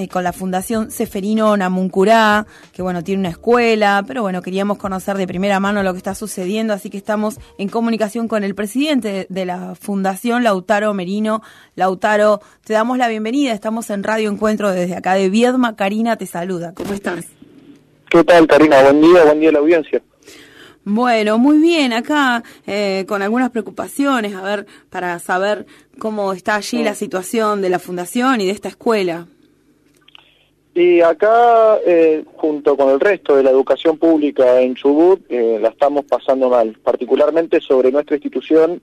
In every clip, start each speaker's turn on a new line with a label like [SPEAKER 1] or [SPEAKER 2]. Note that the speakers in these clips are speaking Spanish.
[SPEAKER 1] eh, con la Fundación Seferino Namuncurá, que bueno, tiene una escuela, pero bueno, queríamos conocer de primera mano lo que está sucediendo, así que estamos en comunicación con el presidente de la Fundación, Lautaro Merino. Lautaro, te damos la bienvenida, estamos en Radio Encuentro desde acá de Viedma. Karina te saluda, ¿cómo estás?
[SPEAKER 2] ¿Qué tal, Karina? Buen día, buen día a la audiencia.
[SPEAKER 1] Bueno, muy bien, acá eh, con algunas preocupaciones, a ver, para saber cómo está allí la situación de la fundación y de esta escuela.
[SPEAKER 2] Y acá, eh, junto con el resto de la educación pública en Chubut, eh, la estamos pasando mal. Particularmente sobre nuestra institución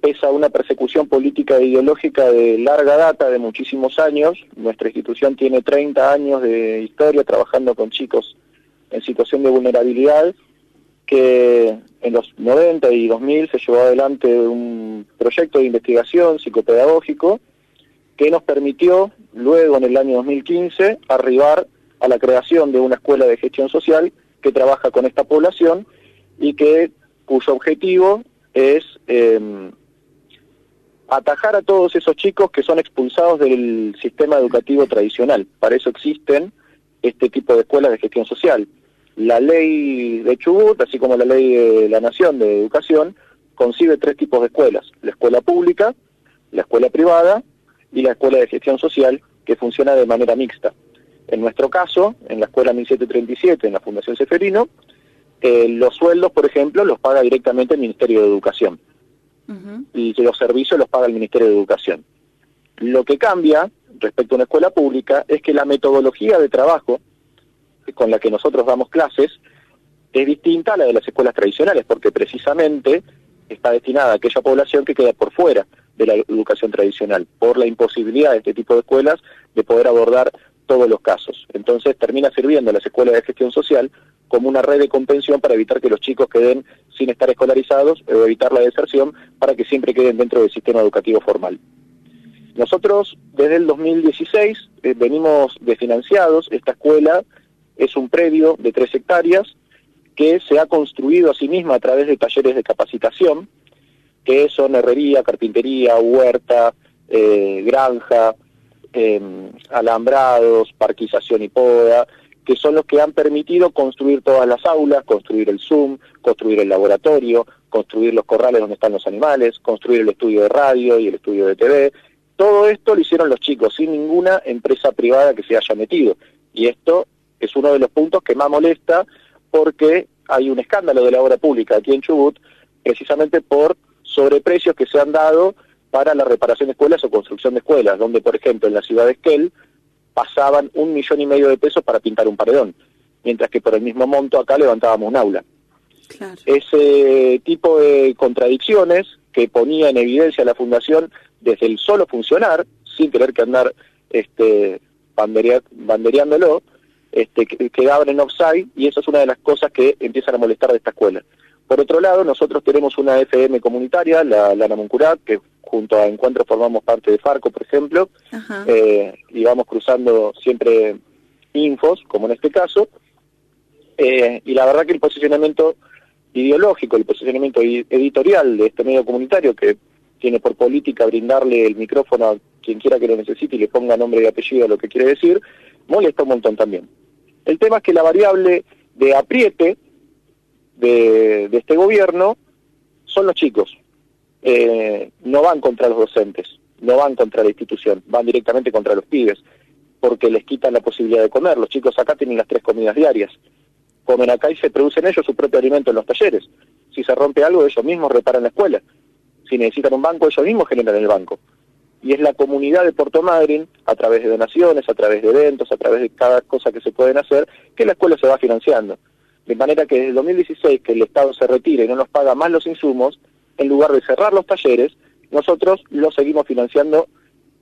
[SPEAKER 2] pesa una persecución política e ideológica de larga data, de muchísimos años. Nuestra institución tiene 30 años de historia trabajando con chicos en situación de vulnerabilidad que en los 90 y 2000 se llevó adelante un proyecto de investigación psicopedagógico que nos permitió, luego en el año 2015, arribar a la creación de una escuela de gestión social que trabaja con esta población y que cuyo objetivo es em, atajar a todos esos chicos que son expulsados del sistema educativo tradicional. Para eso existen este tipo de escuelas de gestión social. La ley de Chubut, así como la ley de la Nación de Educación, concibe tres tipos de escuelas. La escuela pública, la escuela privada y la escuela de gestión social, que funciona de manera mixta. En nuestro caso, en la escuela 1737, en la Fundación Seferino, eh, los sueldos, por ejemplo, los paga directamente el Ministerio de Educación. Y los servicios los paga el Ministerio de Educación. Lo que cambia respecto a una escuela pública es que la metodología de trabajo con la que nosotros damos clases es distinta a la de las escuelas tradicionales, porque precisamente está destinada a aquella población que queda por fuera de la educación tradicional, por la imposibilidad de este tipo de escuelas de poder abordar todos los casos. Entonces termina sirviendo a las escuelas de gestión social como una red de contención para evitar que los chicos queden sin estar escolarizados o evitar la deserción para que siempre queden dentro del sistema educativo formal. Nosotros desde el 2016 eh, venimos desfinanciados, esta escuela es un predio de tres hectáreas que se ha construido a sí misma a través de talleres de capacitación, que son herrería, carpintería, huerta, eh, granja, em, alambrados, parquización y poda, que son los que han permitido construir todas las aulas, construir el Zoom, construir el laboratorio, construir los corrales donde están los animales, construir el estudio de radio y el estudio de TV. Todo esto lo hicieron los chicos, sin ninguna empresa privada que se haya metido. Y esto es uno de los puntos que más molesta porque hay un escándalo de la obra pública aquí en Chubut, precisamente por sobreprecios que se han dado para la reparación de escuelas o construcción de escuelas, donde, por ejemplo, en la ciudad de Esquel pasaban un millón y medio de pesos para pintar un paredón, mientras que por el mismo monto acá levantábamos un aula. Ese tipo de contradicciones que ponía en evidencia la Fundación desde el solo funcionar, sin tener que andar este, bandereándolo, este, quedaban en offside y eso es una de las cosas que empiezan a molestar de esta escuela. Por otro lado, nosotros tenemos una FM comunitaria, la, la Namuncurat, que junto a Encuentro formamos parte de Farco, por ejemplo, eh, y vamos cruzando siempre infos, como en este caso, eh, y la verdad que el posicionamiento ideológico, el posicionamiento editorial de este medio comunitario, que tiene por política brindarle el micrófono a quien quiera que lo necesite y le ponga nombre y apellido a lo que quiere decir, molesta un montón también. El tema es que la variable de apriete de, este gobierno son los chicos. Eh, no van contra los docentes, no van contra la institución, van directamente contra los pibes, porque les quitan la posibilidad de comer. Los chicos acá tienen las tres comidas diarias. Comen acá y se producen ellos su propio alimento en los talleres. Si se rompe algo, ellos mismos reparan la escuela. Si necesitan un banco, ellos mismos generan el banco y es la comunidad de Puerto Madryn, a través de donaciones, a través de eventos, a través de cada cosa que se pueden hacer, que la escuela se va financiando. De manera que desde el 2016 que el Estado se retire y no nos paga más los insumos, en lugar de cerrar los talleres, nosotros los seguimos financiando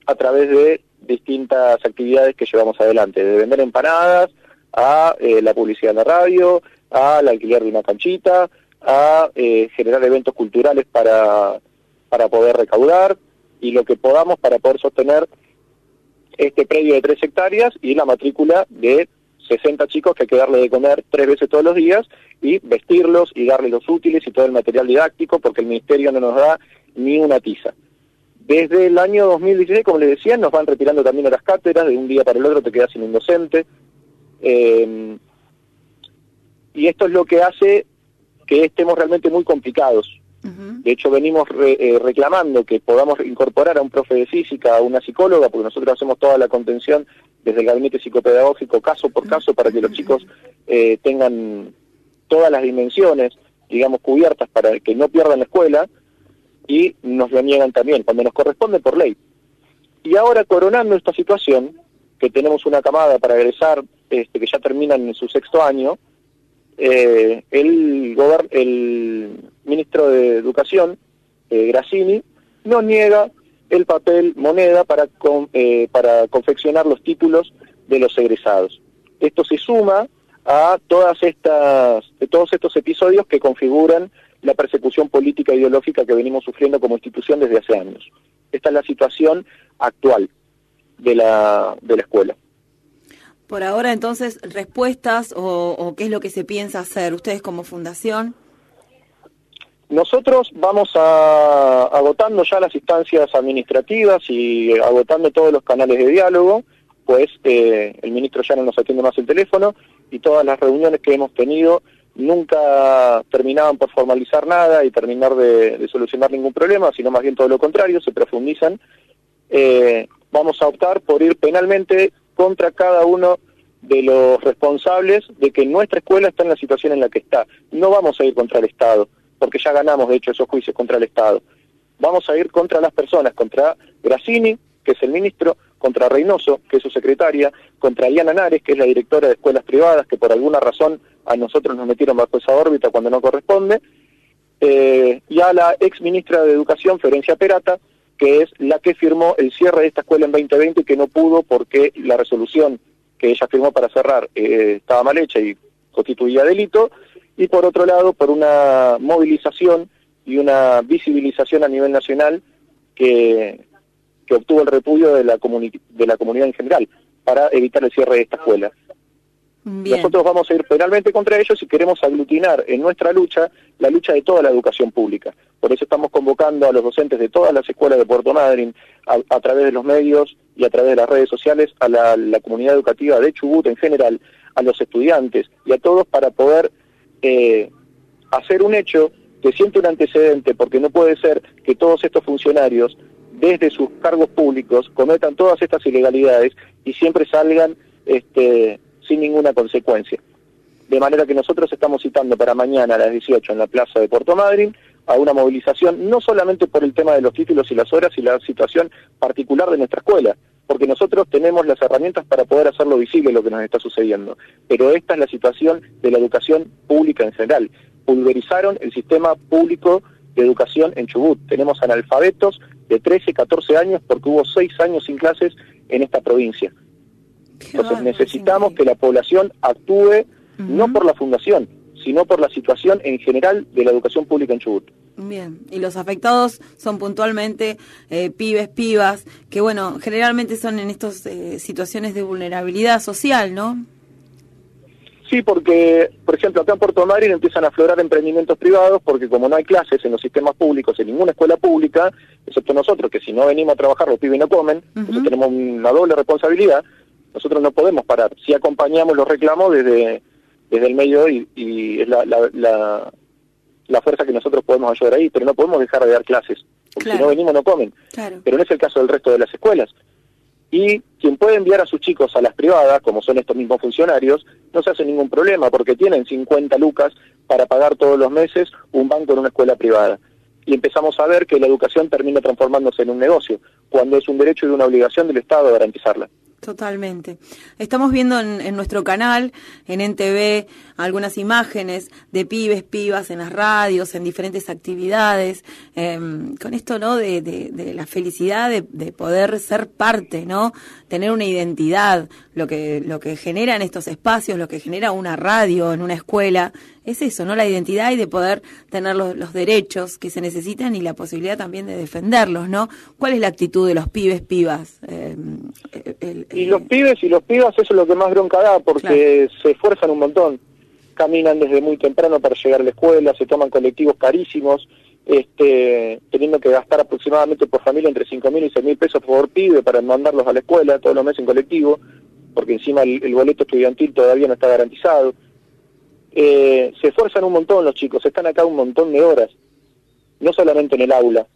[SPEAKER 2] a través de distintas actividades que llevamos adelante, de vender empanadas, a eh, la publicidad en la radio, al alquiler de una canchita, a eh, generar eventos culturales para, para poder recaudar, y lo que podamos para poder sostener este predio de tres hectáreas y la matrícula de 60 chicos que hay que darle de comer tres veces todos los días y vestirlos y darles los útiles y todo el material didáctico porque el ministerio no nos da ni una tiza. Desde el año 2016, como les decía, nos van retirando también a las cátedras, de un día para el otro te quedas sin un docente. Eh, y esto es lo que hace que estemos realmente muy complicados. De hecho, venimos eh, reclamando que podamos incorporar a un profe de física, a una psicóloga, porque nosotros hacemos toda la contención desde el gabinete psicopedagógico caso por caso para que los chicos eh, tengan todas las dimensiones, digamos, cubiertas para que no pierdan la escuela y nos lo niegan también, cuando nos corresponde por ley. Y ahora, coronando esta situación, que tenemos una camada para egresar, este, que ya terminan en su sexto año, eh, el, el ministro de Educación, eh, Grassini, nos niega el papel moneda para, eh, para confeccionar los títulos de los egresados. Esto se suma a todas estas, todos estos episodios que configuran la persecución política e ideológica que venimos sufriendo como institución desde hace años. Esta es la situación actual de la, de la escuela.
[SPEAKER 1] Por ahora, entonces, respuestas o, qué es lo que se piensa hacer ustedes como fundación.
[SPEAKER 2] Nosotros vamos a, agotando ya las instancias administrativas y agotando todos los canales de diálogo, pues eh, el ministro ya no nos atiende más el teléfono y todas las reuniones que hemos tenido nunca terminaban por formalizar nada y terminar de, solucionar ningún problema, sino más bien todo lo contrario, se profundizan. Eh, vamos a optar por ir penalmente contra cada uno de los responsables de que nuestra escuela está en la situación en la que está. No vamos a ir contra el Estado, porque ya ganamos, de hecho, esos juicios contra el Estado. Vamos a ir contra las personas, contra Grassini, que es el ministro, contra Reynoso, que es su secretaria, contra Liana Nares, que es la directora de escuelas privadas, que por alguna razón a nosotros nos metieron bajo esa órbita cuando no corresponde, eh, y a la ex ministra de Educación, Ferencia Perata, que es la que firmó el cierre de esta escuela en 2020 y que no pudo porque la resolución que ella firmó para cerrar eh, estaba mal hecha y constituía delito, y por otro lado por una movilización y una visibilización a nivel nacional que, que obtuvo el repudio de la, de la comunidad en general para evitar el cierre de esta escuela. Nosotros vamos a ir penalmente contra ellos y queremos aglutinar en nuestra lucha la lucha de toda la educación pública. Por eso estamos convocando a los docentes de todas las escuelas de Puerto Madryn, a, través de los medios y a través de las redes sociales, a la, comunidad educativa de Chubut en general, a los estudiantes y a todos para poder eh, hacer un hecho que siente un antecedente, porque no puede ser que todos estos funcionarios, desde sus cargos públicos, cometan todas estas ilegalidades y siempre salgan este, sin ninguna consecuencia. De manera que nosotros estamos citando para mañana a las 18 en la plaza de Puerto Madryn a una movilización, no solamente por el tema de los títulos y las horas y la situación particular de nuestra escuela, porque nosotros tenemos las herramientas para poder hacerlo visible lo que nos está sucediendo. Pero esta es la situación de la educación pública en general. Pulverizaron el sistema público de educación en Chubut. Tenemos analfabetos de 13, 14 años porque hubo 6 años sin clases en esta provincia. Entonces necesitamos que la población actúe no por la fundación, sino por la situación en general de la educación pública en Chubut.
[SPEAKER 1] Bien, y los afectados son puntualmente eh, pibes, pibas, que bueno, generalmente son en estas eh, situaciones de vulnerabilidad social, ¿no?
[SPEAKER 2] Sí, porque, por ejemplo, acá en Puerto Madryn empiezan a aflorar emprendimientos privados porque como no hay clases en los sistemas públicos, en ninguna escuela pública, excepto nosotros, que si no venimos a trabajar los pibes no comen, entonces tenemos una doble responsabilidad, nosotros no podemos parar. Si acompañamos los reclamos desde, desde el medio y, y es la, la, la, fuerza que nosotros podemos ayudar ahí, pero no podemos dejar de dar clases, porque si no venimos no comen. Pero no es el caso del resto de las escuelas. Y quien puede enviar a sus chicos a las privadas, como son estos mismos funcionarios, no se hace ningún problema porque tienen 50 lucas para pagar todos los meses un banco en una escuela privada. Y empezamos a ver que la educación termina transformándose en un negocio, cuando es un derecho y una obligación del Estado garantizarla.
[SPEAKER 1] Totalmente. Estamos viendo en, nuestro canal, en NTV, algunas imágenes de pibes, pibas en las radios, en diferentes actividades, em, con esto, ¿no? De, de, la felicidad de, de, poder ser parte, ¿no? Tener una identidad, lo que, lo que generan estos espacios, lo que genera una radio en una escuela, es eso, ¿no? La identidad y de poder tener los, los derechos que se necesitan y la posibilidad también de defenderlos, ¿no? ¿Cuál es la actitud de los pibes, pibas? Em,
[SPEAKER 2] y los pibes y los pibas, eso es lo que más bronca da, porque se esfuerzan un montón. Caminan desde muy temprano para llegar a la escuela, se toman colectivos carísimos este, teniendo que gastar aproximadamente por familia entre 5.000 y 6.000 pesos por pibe para mandarlos a la escuela todos los meses en colectivo, porque encima el, boleto estudiantil todavía no está garantizado. Eh, se esfuerzan un montón los chicos, están acá un montón de horas, no solamente en el aula,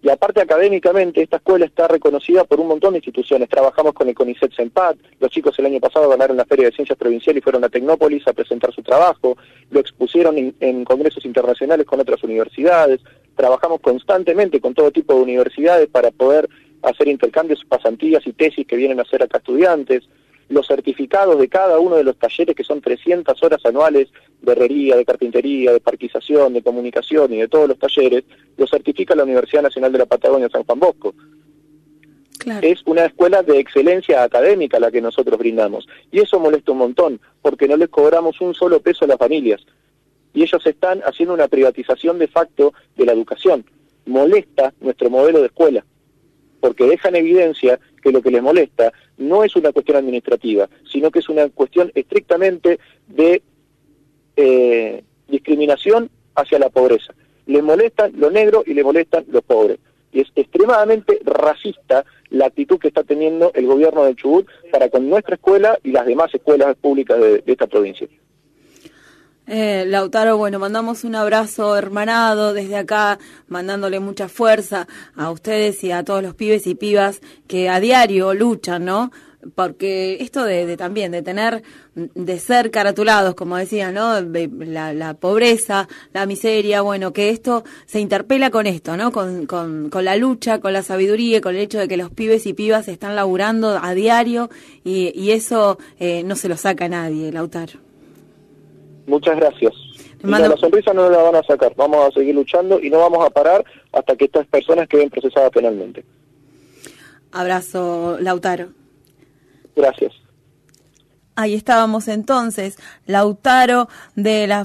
[SPEAKER 2] y aparte académicamente, esta escuela está reconocida por un montón de instituciones. Trabajamos con el CONICET SEMPAT, los chicos el año pasado ganaron la Feria de Ciencias Provincial y fueron a Tecnópolis a presentar su trabajo, lo expusieron en, congresos internacionales con otras universidades, trabajamos constantemente con todo tipo de universidades para poder hacer intercambios, pasantías y tesis que vienen a hacer acá estudiantes los certificados de cada uno de los talleres, que son 300 horas anuales de herrería, de carpintería, de parquización, de comunicación y de todos los talleres, los certifica la Universidad Nacional de la Patagonia San Juan Bosco. Es una escuela de excelencia académica la que nosotros brindamos. Y eso molesta un montón, porque no les cobramos un solo peso a las familias. Y ellos están haciendo una privatización de facto de la educación. Molesta nuestro modelo de escuela, porque deja en evidencia que lo que les molesta no es una cuestión administrativa, sino que es una cuestión estrictamente de eh, discriminación hacia la pobreza. Les molestan lo negro y les molestan los pobres. Y es extremadamente racista la actitud que está teniendo el gobierno de Chubut para con nuestra escuela y las demás escuelas públicas de esta provincia.
[SPEAKER 1] Eh, Lautaro, bueno, mandamos un abrazo hermanado desde acá, mandándole mucha fuerza a ustedes y a todos los pibes y pibas que a diario luchan, ¿no? Porque esto de, también, de tener, de ser caratulados, como decía, ¿no? La, la, pobreza, la miseria, bueno, que esto se interpela con esto, ¿no? Con, con, con la lucha, con la sabiduría, con el hecho de que los pibes y pibas están laburando a diario y, y eso eh, no se lo saca nadie, Lautaro.
[SPEAKER 2] Muchas gracias. la sonrisa no la van a sacar. Vamos a seguir luchando y no vamos a parar hasta que estas personas queden procesadas penalmente.
[SPEAKER 1] Abrazo, Lautaro.
[SPEAKER 2] Gracias.
[SPEAKER 1] Ahí estábamos entonces, Lautaro de la